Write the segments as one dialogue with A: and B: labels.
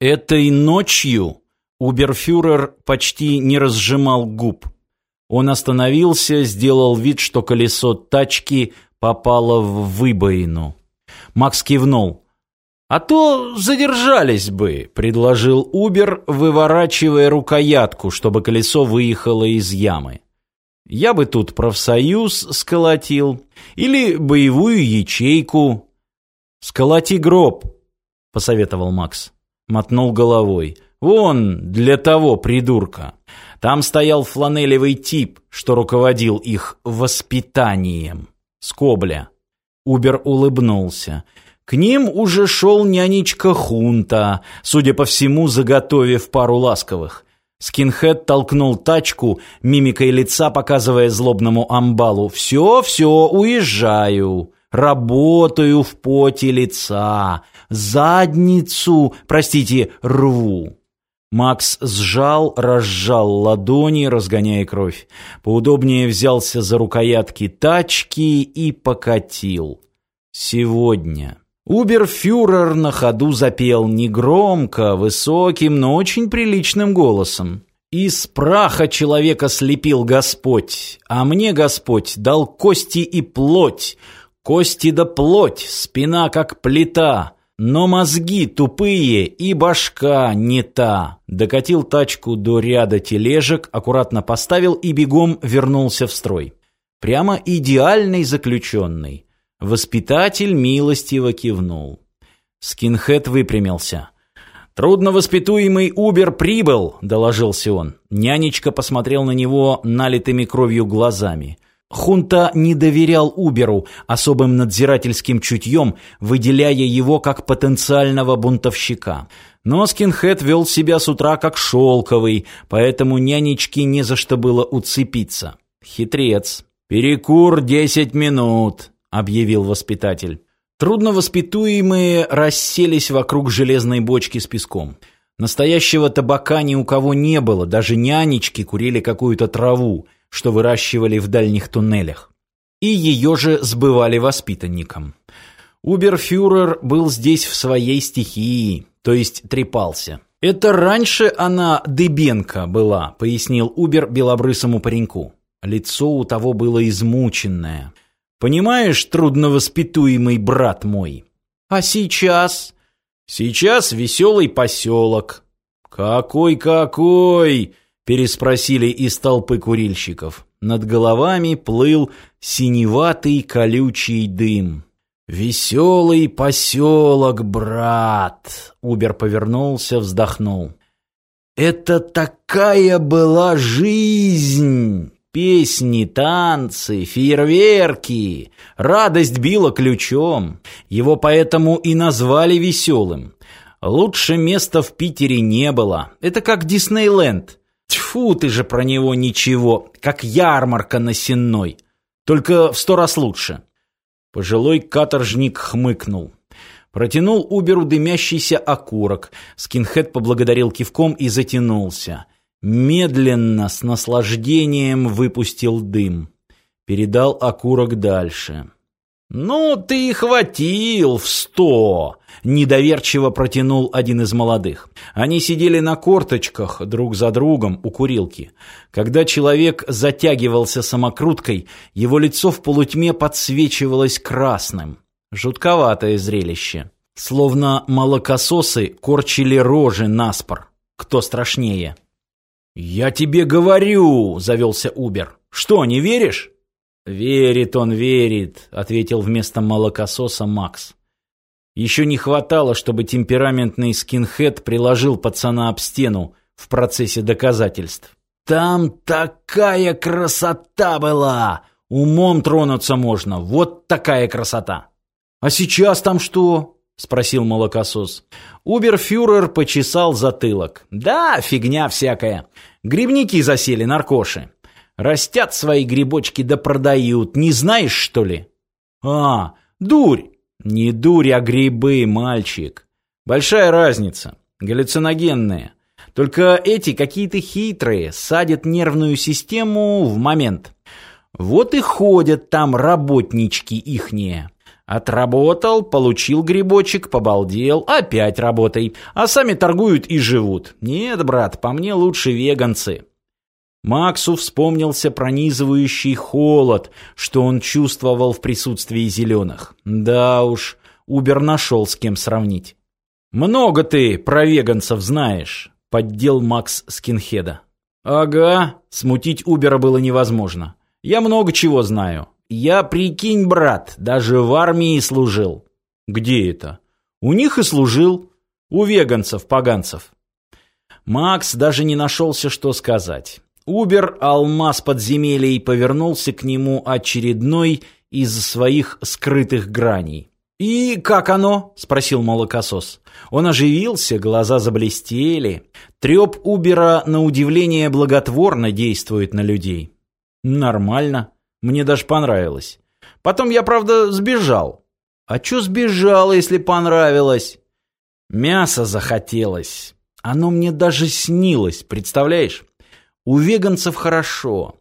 A: Этой ночью Уберфюрер почти не разжимал губ. Он остановился, сделал вид, что колесо тачки попало в выбоину. Макс кивнул. «А то задержались бы», — предложил Убер, выворачивая рукоятку, чтобы колесо выехало из ямы. «Я бы тут профсоюз сколотил или боевую ячейку». «Сколоти гроб», — посоветовал Макс. Мотнул головой. «Вон, для того придурка». Там стоял фланелевый тип, что руководил их воспитанием. Скобля. Убер улыбнулся. К ним уже шел нянечка Хунта, судя по всему, заготовив пару ласковых. Скинхед толкнул тачку, мимикой лица показывая злобному амбалу. «Все, все, уезжаю. Работаю в поте лица. Задницу, простите, рву». Макс сжал, разжал ладони, разгоняя кровь. Поудобнее взялся за рукоятки тачки и покатил. Сегодня. Уберфюрер на ходу запел негромко, высоким, но очень приличным голосом. «Из праха человека слепил Господь, а мне Господь дал кости и плоть, кости да плоть, спина как плита, но мозги тупые и башка не та». Докатил тачку до ряда тележек, аккуратно поставил и бегом вернулся в строй. Прямо идеальный заключенный. Воспитатель милостиво кивнул. Скинхед выпрямился. «Трудновоспитуемый Убер прибыл», — доложился он. Нянечка посмотрел на него налитыми кровью глазами. Хунта не доверял Уберу особым надзирательским чутьем, выделяя его как потенциального бунтовщика. Но скинхед вел себя с утра как шелковый, поэтому нянечке не за что было уцепиться. Хитрец. «Перекур десять минут», объявил воспитатель. Трудновоспитуемые расселись вокруг железной бочки с песком. Настоящего табака ни у кого не было, даже нянечки курили какую-то траву, что выращивали в дальних туннелях. И ее же сбывали воспитанникам. Уберфюрер был здесь в своей стихии, то есть трепался. «Это раньше она Дыбенко была», — пояснил Убер белобрысому пареньку. Лицо у того было измученное — Понимаешь, трудновоспитуемый брат мой? А сейчас? Сейчас веселый поселок. Какой-какой? Переспросили из толпы курильщиков. Над головами плыл синеватый колючий дым. «Веселый поселок, брат!» Убер повернулся, вздохнул. «Это такая была жизнь! Песни, танцы, фейерверки. Радость била ключом. Его поэтому и назвали веселым. Лучше места в Питере не было. Это как Диснейленд. Тьфу, ты же про него ничего. Как ярмарка на Сенной. Только в сто раз лучше. Пожилой каторжник хмыкнул. Протянул Уберу дымящийся окурок. Скинхед поблагодарил кивком и затянулся медленно, с наслаждением выпустил дым. Передал окурок дальше. «Ну, ты и хватил в сто!» — недоверчиво протянул один из молодых. Они сидели на корточках друг за другом у курилки. Когда человек затягивался самокруткой, его лицо в полутьме подсвечивалось красным. Жутковатое зрелище. Словно молокососы корчили рожи наспор. Кто страшнее? «Я тебе говорю!» – завелся Убер. «Что, не веришь?» «Верит он, верит», – ответил вместо молокососа Макс. Еще не хватало, чтобы темпераментный скинхед приложил пацана об стену в процессе доказательств. «Там такая красота была! Умом тронуться можно, вот такая красота!» «А сейчас там что?» — спросил молокосос. Уберфюрер почесал затылок. «Да, фигня всякая. Грибники засели, наркоши. Растят свои грибочки да продают. Не знаешь, что ли?» «А, дурь!» «Не дурь, а грибы, мальчик. Большая разница. Галлюциногенные. Только эти какие-то хитрые, садят нервную систему в момент. Вот и ходят там работнички ихние. Отработал, получил грибочек, побалдел, опять работай. А сами торгуют и живут. Нет, брат, по мне лучше веганцы. Максу вспомнился пронизывающий холод, что он чувствовал в присутствии зеленых. Да уж, Убер нашел с кем сравнить. «Много ты про веганцев знаешь», — поддел Макс скинхеда. «Ага», — смутить Убера было невозможно. «Я много чего знаю. Я, прикинь, брат, даже в армии служил. Где это? У них и служил. У веганцев, поганцев. Макс даже не нашелся, что сказать. Убер, алмаз подземелий, повернулся к нему очередной из своих скрытых граней. «И как оно?» — спросил молокосос. Он оживился, глаза заблестели. Треп Убера, на удивление, благотворно действует на людей. «Нормально», мне даже понравилось. Потом я, правда, сбежал. А чё сбежал, если понравилось? Мясо захотелось. Оно мне даже снилось, представляешь? У веганцев хорошо.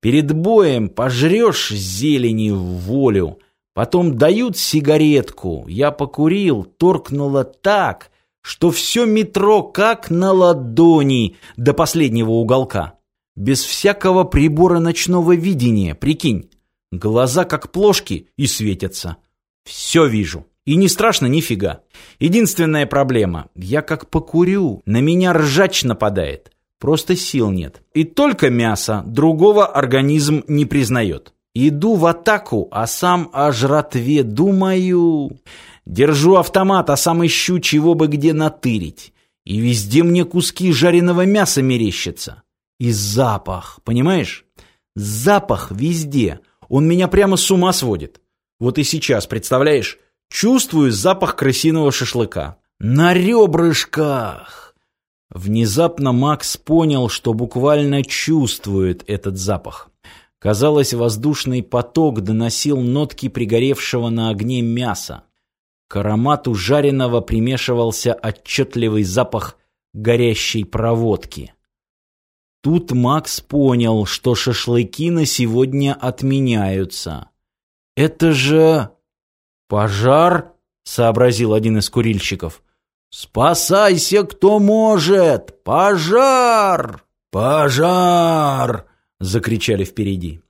A: Перед боем пожрёшь зелени в волю. Потом дают сигаретку. Я покурил, торкнуло так, что все метро как на ладони до последнего уголка. Без всякого прибора ночного видения, прикинь. Глаза как плошки и светятся. Все вижу. И не страшно нифига. Единственная проблема. Я как покурю, на меня ржач нападает. Просто сил нет. И только мясо, другого организм не признает. Иду в атаку, а сам о жратве думаю. Держу автомат, а сам ищу, чего бы где натырить. И везде мне куски жареного мяса мерещатся. И запах, понимаешь? Запах везде. Он меня прямо с ума сводит. Вот и сейчас, представляешь, чувствую запах крысиного шашлыка. На ребрышках! Внезапно Макс понял, что буквально чувствует этот запах. Казалось, воздушный поток доносил нотки пригоревшего на огне мяса. К аромату жареного примешивался отчетливый запах горящей проводки. Тут Макс понял, что шашлыки на сегодня отменяются. «Это же... пожар?» — сообразил один из курильщиков. «Спасайся, кто может! Пожар! Пожар!» — закричали впереди.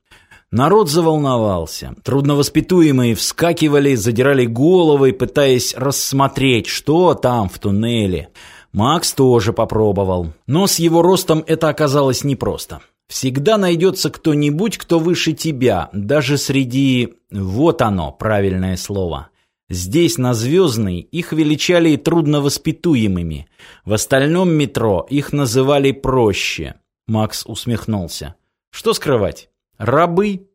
A: Народ заволновался. Трудновоспитуемые вскакивали, задирали головы, пытаясь рассмотреть, что там в туннеле. Макс тоже попробовал. Но с его ростом это оказалось непросто. Всегда найдется кто-нибудь, кто выше тебя, даже среди... Вот оно, правильное слово. Здесь, на Звездной, их величали трудновоспитуемыми. В остальном метро их называли проще. Макс усмехнулся. Что скрывать? Рабы?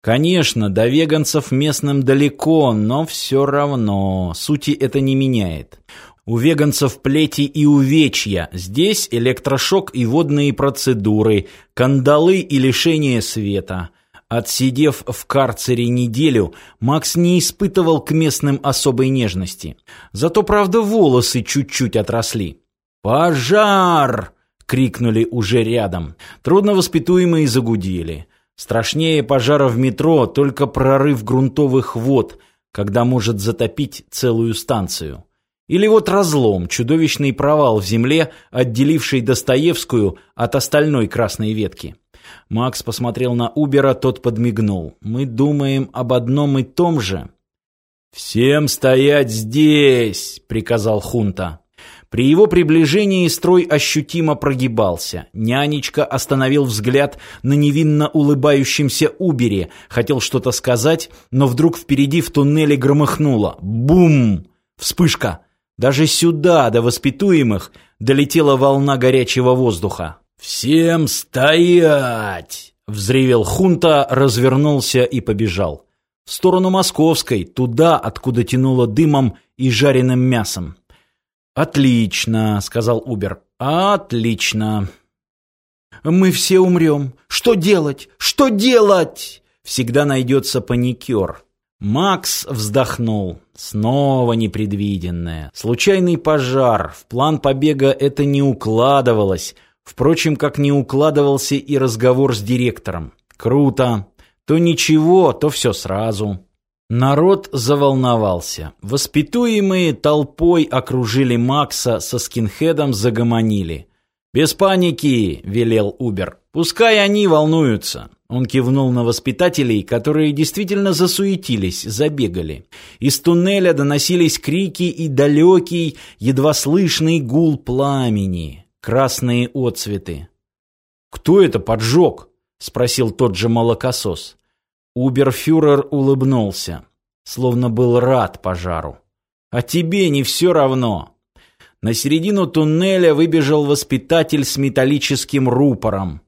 A: Конечно, до веганцев местным далеко, но все равно. Сути это не меняет. У веганцев плети и увечья. Здесь электрошок и водные процедуры, кандалы и лишение света. Отсидев в карцере неделю, Макс не испытывал к местным особой нежности. Зато, правда, волосы чуть-чуть отросли. «Пожар!» — крикнули уже рядом. Трудновоспитуемые загудели. Страшнее пожара в метро только прорыв грунтовых вод, когда может затопить целую станцию. Или вот разлом, чудовищный провал в земле, отделивший Достоевскую от остальной красной ветки. Макс посмотрел на Убера, тот подмигнул. «Мы думаем об одном и том же». «Всем стоять здесь!» — приказал Хунта. При его приближении строй ощутимо прогибался. Нянечка остановил взгляд на невинно улыбающемся Убере, хотел что-то сказать, но вдруг впереди в туннеле громыхнуло. Бум! Вспышка! Даже сюда, до воспитуемых, долетела волна горячего воздуха. «Всем стоять!» — взревел хунта, развернулся и побежал. В сторону Московской, туда, откуда тянуло дымом и жареным мясом. «Отлично», — сказал Убер. «Отлично». «Мы все умрем. Что делать? Что делать?» Всегда найдется паникер. Макс вздохнул. Снова непредвиденное. Случайный пожар. В план побега это не укладывалось. Впрочем, как не укладывался и разговор с директором. Круто. То ничего, то все сразу. Народ заволновался. Воспитуемые толпой окружили Макса со скинхедом, загомонили. «Без паники!» — велел Убер. «Пускай они волнуются!» Он кивнул на воспитателей, которые действительно засуетились, забегали. Из туннеля доносились крики и далекий, едва слышный гул пламени, красные отцветы. «Кто это поджег?» — спросил тот же молокосос. Уберфюрер улыбнулся, словно был рад пожару. «А тебе не все равно!» На середину туннеля выбежал воспитатель с металлическим рупором.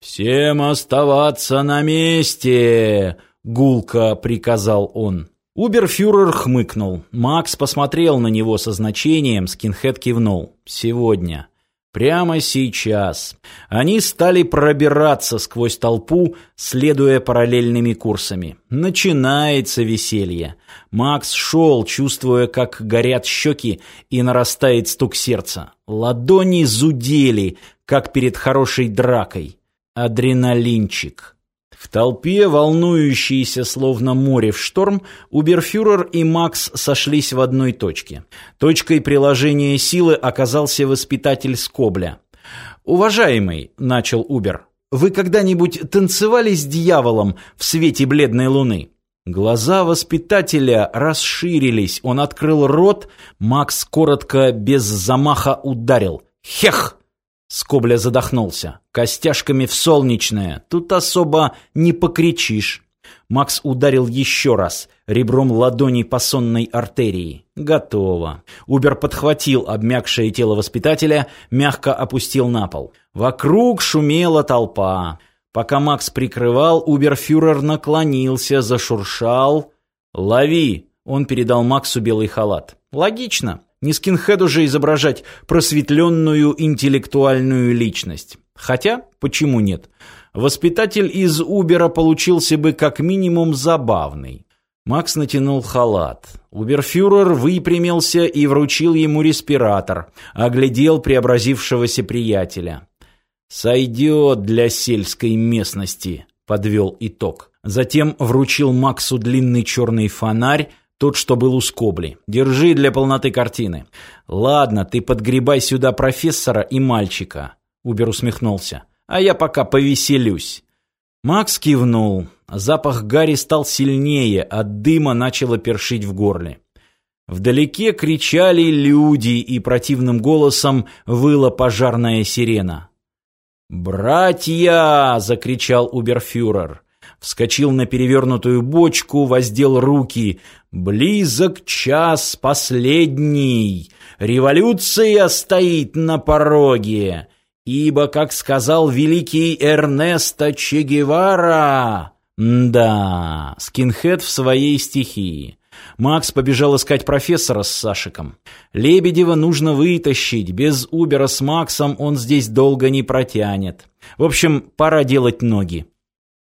A: «Всем оставаться на месте!» — гулко приказал он. Уберфюрер хмыкнул. Макс посмотрел на него со значением, скинхед кивнул. «Сегодня». Прямо сейчас. Они стали пробираться сквозь толпу, следуя параллельными курсами. Начинается веселье. Макс шел, чувствуя, как горят щеки и нарастает стук сердца. Ладони зудели, как перед хорошей дракой. Адреналинчик. В толпе, волнующейся словно море в шторм, Уберфюрер и Макс сошлись в одной точке. Точкой приложения силы оказался воспитатель Скобля. «Уважаемый», — начал Убер, — «вы когда-нибудь танцевали с дьяволом в свете бледной луны?» Глаза воспитателя расширились, он открыл рот, Макс коротко, без замаха ударил. «Хех!» Скобля задохнулся. Костяшками в солнечное. Тут особо не покричишь. Макс ударил еще раз, ребром ладони по сонной артерии. Готово. Убер подхватил обмякшее тело воспитателя, мягко опустил на пол. Вокруг шумела толпа. Пока Макс прикрывал, Уберфюрер наклонился, зашуршал. «Лови!» — он передал Максу белый халат. «Логично. Не скинхеду же изображать просветленную интеллектуальную личность. Хотя, почему нет? Воспитатель из Убера получился бы как минимум забавный. Макс натянул халат. Уберфюрер выпрямился и вручил ему респиратор, оглядел преобразившегося приятеля. «Сойдет для сельской местности», — подвел итог. Затем вручил Максу длинный черный фонарь, тот, что был у Скобли. Держи для полноты картины. Ладно, ты подгребай сюда профессора и мальчика. Убер усмехнулся. А я пока повеселюсь. Макс кивнул. Запах гари стал сильнее, от дыма начало першить в горле. Вдалеке кричали люди, и противным голосом выла пожарная сирена. «Братья!» — закричал Уберфюрер вскочил на перевернутую бочку, воздел руки. «Близок час последний! Революция стоит на пороге! Ибо, как сказал великий Эрнесто Че Гевара...» Да, скинхед в своей стихии. Макс побежал искать профессора с Сашиком. Лебедева нужно вытащить. Без Убера с Максом он здесь долго не протянет. В общем, пора делать ноги.